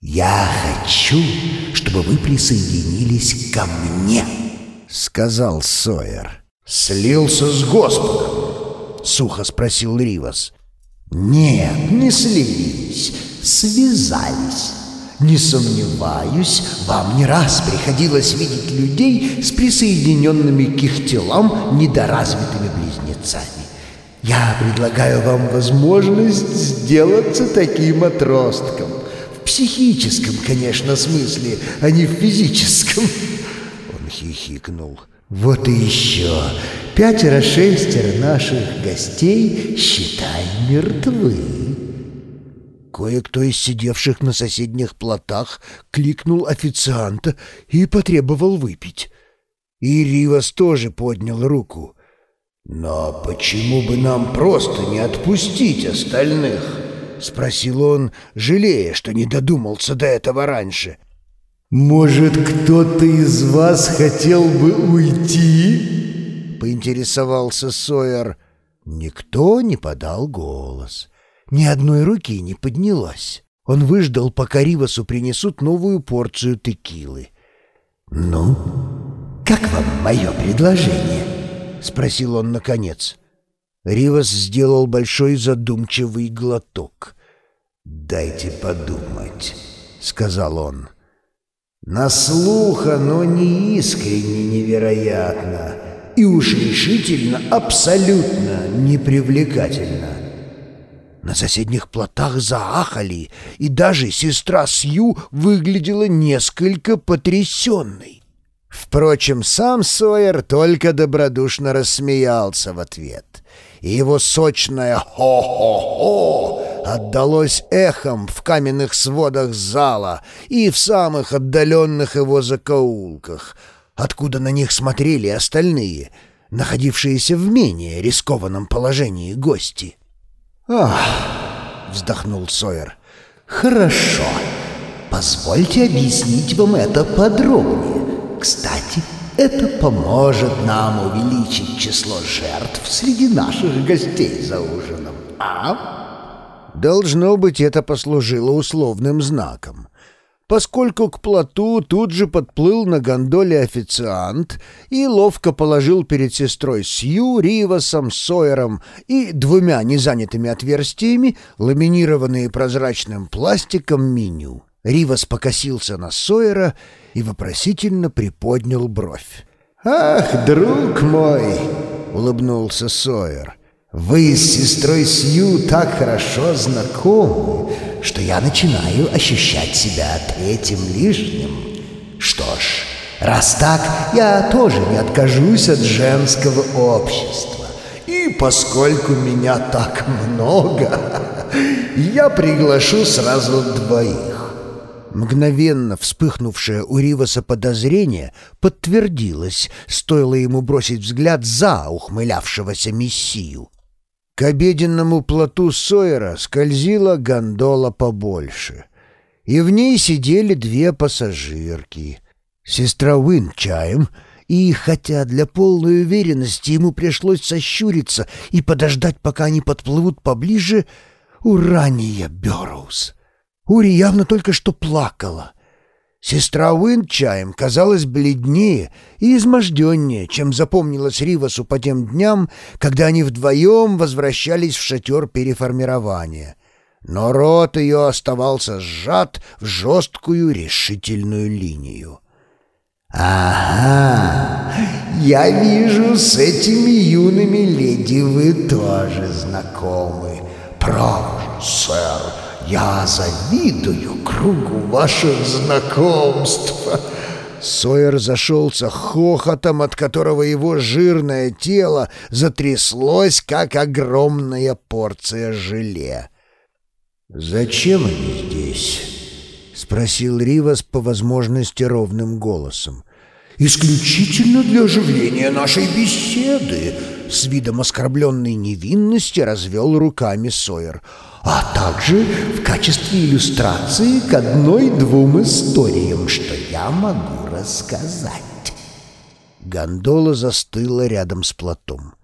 «Я хочу, чтобы вы присоединились ко мне», — сказал Сойер. «Слился с Господом?» — сухо спросил Ривас. «Нет, не слились, связались. Не сомневаюсь, вам не раз приходилось видеть людей с присоединенными к их телам недоразвитыми близнецами. Я предлагаю вам возможность сделаться таким отростком. В психическом, конечно, смысле, а не в физическом». Он хихикнул. «Вот и еще пятеро-шестеро наших гостей, считай, мертвы». Кое-кто из сидевших на соседних плотах кликнул официанта и потребовал выпить. И Ривас тоже поднял руку. «Но почему бы нам просто не отпустить остальных?» — спросил он, жалея, что не додумался до этого раньше. «Может, кто-то из вас хотел бы уйти?» — поинтересовался Сойер. Никто не подал голос. Ни одной руки не поднялась. Он выждал, пока Ривасу принесут новую порцию текилы. «Ну, как вам мое предложение?» — спросил он наконец. Ривас сделал большой задумчивый глоток. «Дайте подумать», — сказал он. «На слух оно не искренне невероятно и уж решительно абсолютно непривлекательно». На соседних плотах заахали, и даже сестра Сью выглядела несколько потрясенной. Впрочем, сам Сойер только добродушно рассмеялся в ответ и его сочное «хо-хо-хо» отдалось эхом в каменных сводах зала и в самых отдаленных его закоулках, откуда на них смотрели остальные, находившиеся в менее рискованном положении гости. «Ах!» — вздохнул Сойер. «Хорошо. Позвольте объяснить вам это подробнее. Кстати, это поможет нам увеличить число жертв среди наших гостей за ужином, а? Должно быть, это послужило условным знаком. Поскольку к плоту тут же подплыл на гондоле официант и ловко положил перед сестрой Сью, Ривасом, Сойером и двумя незанятыми отверстиями, ламинированные прозрачным пластиком, меню. Ривас покосился на Сойера и вопросительно приподнял бровь. «Ах, друг мой!» — улыбнулся Сойер. «Вы с сестрой Сью так хорошо знакомы, что я начинаю ощущать себя третьим лишним. Что ж, раз так, я тоже не откажусь от женского общества. И поскольку меня так много, я приглашу сразу двоих. Мгновенно вспыхнувшее у Риваса подозрение подтвердилось, стоило ему бросить взгляд за ухмылявшегося мессию. К обеденному плоту Сойера скользила гондола побольше, и в ней сидели две пассажирки. Сестра Уин чаем, и хотя для полной уверенности ему пришлось сощуриться и подождать, пока они подплывут поближе, Урания Бёрроуз. Ури явно только что плакала. Сестра Уинчаем казалась бледнее и изможденнее, чем запомнилась Ривасу по тем дням, когда они вдвоем возвращались в шатер переформирования. Но рот ее оставался сжат в жесткую решительную линию. «Ага, я вижу, с этими юными леди вы тоже знакомы. Право же, сэр, я завидую кругу ваших знакомств. Сойер зашелся хохотом, от которого его жирное тело затряслось, как огромная порция желе. «Зачем они здесь?» — спросил Ривас по возможности ровным голосом. «Исключительно для оживления нашей беседы», — с видом оскорбленной невинности развел руками Сойер а также в качестве иллюстрации к одной-двум историям, что я могу рассказать. Гондола застыла рядом с плотом.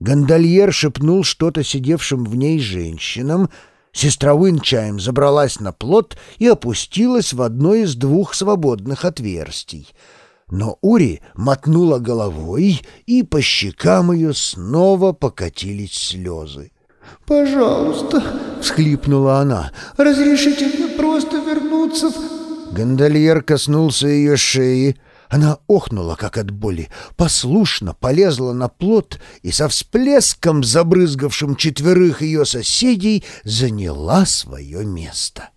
Гондольер шепнул что-то сидевшим в ней женщинам, Сестра Уинчайм забралась на плот и опустилась в одно из двух свободных отверстий. Но Ури мотнула головой, и по щекам ее снова покатились слезы. «Пожалуйста», — всхлипнула она, — «разрешите мне просто вернуться в...» Гондольер коснулся ее шеи, — она охнула, как от боли, послушно полезла на плот и со всплеском, забрызгавшим четверых ее соседей, заняла свое место.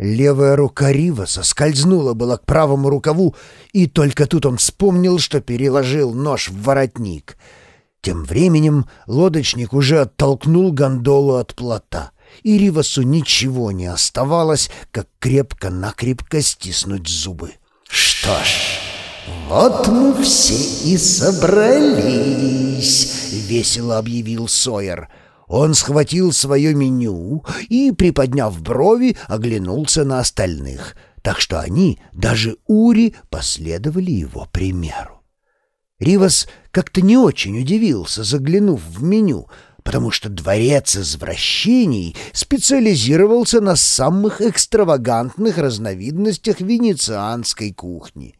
Левая рука Риваса скользнула была к правому рукаву, и только тут он вспомнил, что переложил нож в воротник. Тем временем лодочник уже оттолкнул гондолу от плота, и Ривасу ничего не оставалось, как крепко-накрепко стиснуть зубы. «Что ж...» «Вот мы все и собрались», — весело объявил Сойер. Он схватил свое меню и, приподняв брови, оглянулся на остальных, так что они, даже Ури, последовали его примеру. Ривас как-то не очень удивился, заглянув в меню, потому что дворец извращений специализировался на самых экстравагантных разновидностях венецианской кухни —